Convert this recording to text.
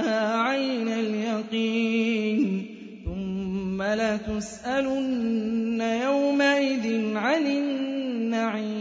لها عين اليقين ثم لتسألن يومئذ عن النعيم.